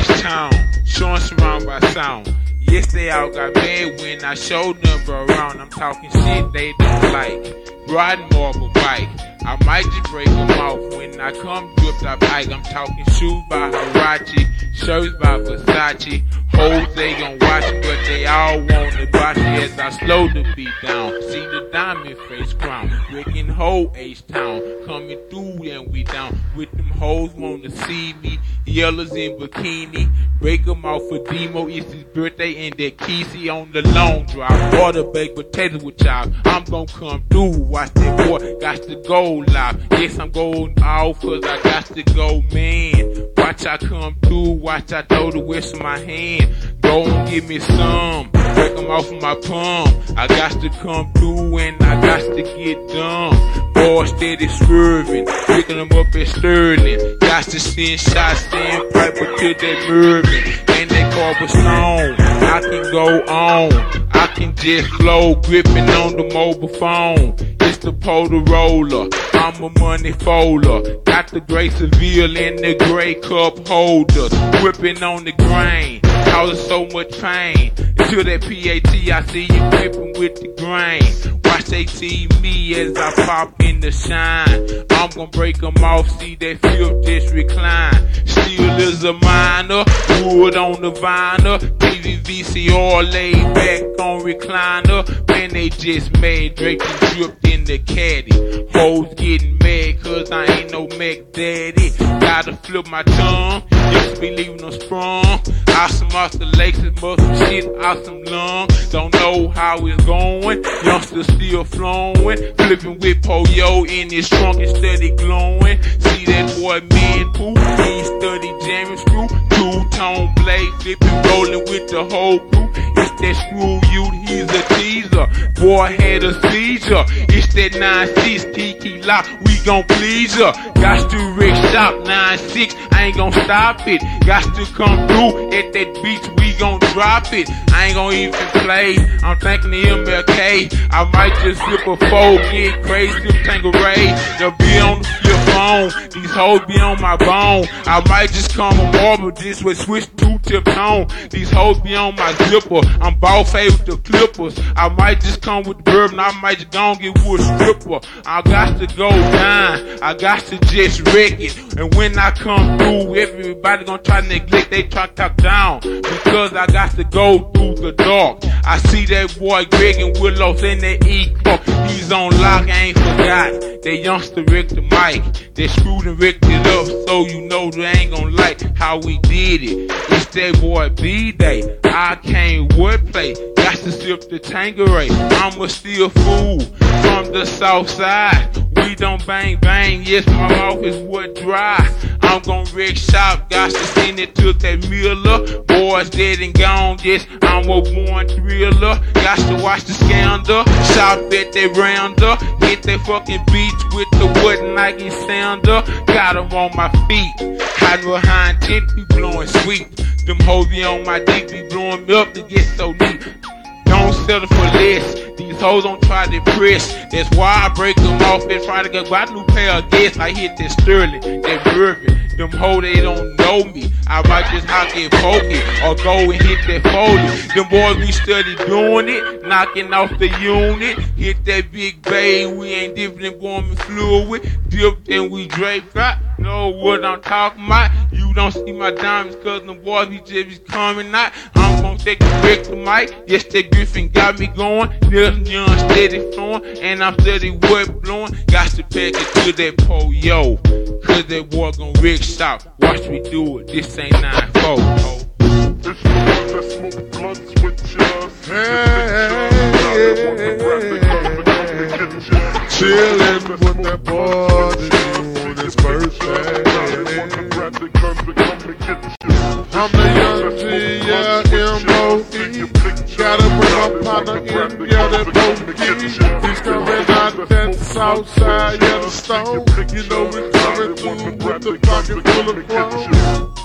H-Town, showing surrounded by sound. Yes, they all got mad when I showed them around. I'm talking shit they don't like. Riding marble bike. I might just break them off when I come dripped up bike. I'm talking shoes by Huarache, shirts by Versace. Hoes they gon' watch, but they all want to watch as I slow the beat down. See the diamond face crown, breaking whole H-Town. Coming through and we down. With them hoes wanna see me. Yellows in bikini. Break them off for Demo. It's his birthday and that Kesey on the long drive. Water baked potato with y'all. I'm gonna come through. Watch that boy. Got to go live. Yes, I'm going off cause I got to go, man. Watch I come through. Watch I throw the wrist in my hand. Go and give me some. Break them off of my palm. I got to come through and I got to get done. Boy steady swerving. Picking them up at Sterling. Got to send shots, send piper to that Mervin. And that cobblestone. I can go on. I can just flow, gripping on the mobile phone. It's the Polar Roller. I'm a money folder. Got the Gray Seville in the gray cup holder. Whipping on the grain. Causing so much pain. Until that PAT, I see you gripping with the grain. Watch they see me as I pop in the shine. I'm gonna break them off, see that fifth just recline. Steel is a minor, wood on the vinyl. PVVC all laid back on recliner. Man, they just mad, Drake and dripped in the caddy. Hoes getting mad cause I ain't no Mac daddy. Gotta flip my tongue, to be leaving them sprung. Awesome off the lakes and muscle shit, awesome lung. Don't know how it's going, youngsters still flowing. Flipping with Poyo in his trunk and steady glowing. See that boy man poo, he study jamming screw. Two tone blade, flipping, rolling with the whole crew. That screw you, he's a teaser. Boy had a seizure. It's that 9-6 Kiki lock, we gon' please her. Got to Rick shop 9-6, I ain't gon' stop it. Got to come through at that beach, we gon' drop it. I ain't gon' even play. I'm thinking the MLK. I might just flip a four, get crazy, Tanqueray. They'll be on the. These hoes be on my bone. I might just come a marble this way, switch two tip tone. These hoes be on my zipper. I'm ball fade with the clippers. I might just come with bourbon. I might just go and get wood stripper. I got to go down. I got to just wreck it. And when I come through, everybody gonna try to neglect. They try to talk down because I got to go through the dark. I see that boy Greg and Willow in that E fuck. He's on lock, I ain't forgot. That youngster Rick the mic. They screwed and ricked it up, so you know they ain't gonna like how we did it. It's that boy B-Day. I can't wordplay. Got to sip the Tanqueray. I'm a still fool from the south side. We don't bang bang, yes, my mouth is what dry. I'm gon' wreck shop, got to send it to that Miller. Boys dead and gone, yes, I'm a born thriller. Got to watch the scandal, shop at that rounder. Hit that fucking beats with the wood Nike sounder. Got 'em on my feet, hiding behind tent, be blowing sweet. Them hoes be on my dick, be blowing me up to get so neat. For less. These hoes don't try to press. That's why I break them off and try to get my new pair of gas. I hit that Sterling, that Bourbon. Them hoes, they don't know me. I might just knock it pokey or go and hit that Foley. Them boys, we study doing it, knocking off the unit. Hit that big bay, we ain't different than going fluid. Dipped and we draped out. Know what I'm talking about? You don't see my diamonds cause them boys be just be coming out. I'm gonna take the break the mic. Yes, that Griffin got me going. This young steady flowing, and I'm steady wet blowing. Got to pack it to that po yo. Cause that boy gon' rig stop. Watch me do it. This ain't 9 4. ho. It's the ones that smoke blunts with us. Chillin' with that boy on his birthday. I'm the young G, yeah, M.O.E. Gotta bring my partner in, yeah, that Bo-E. He's coming out that south side, yeah, the stone. You know we're coming through with the pocket full of chrome.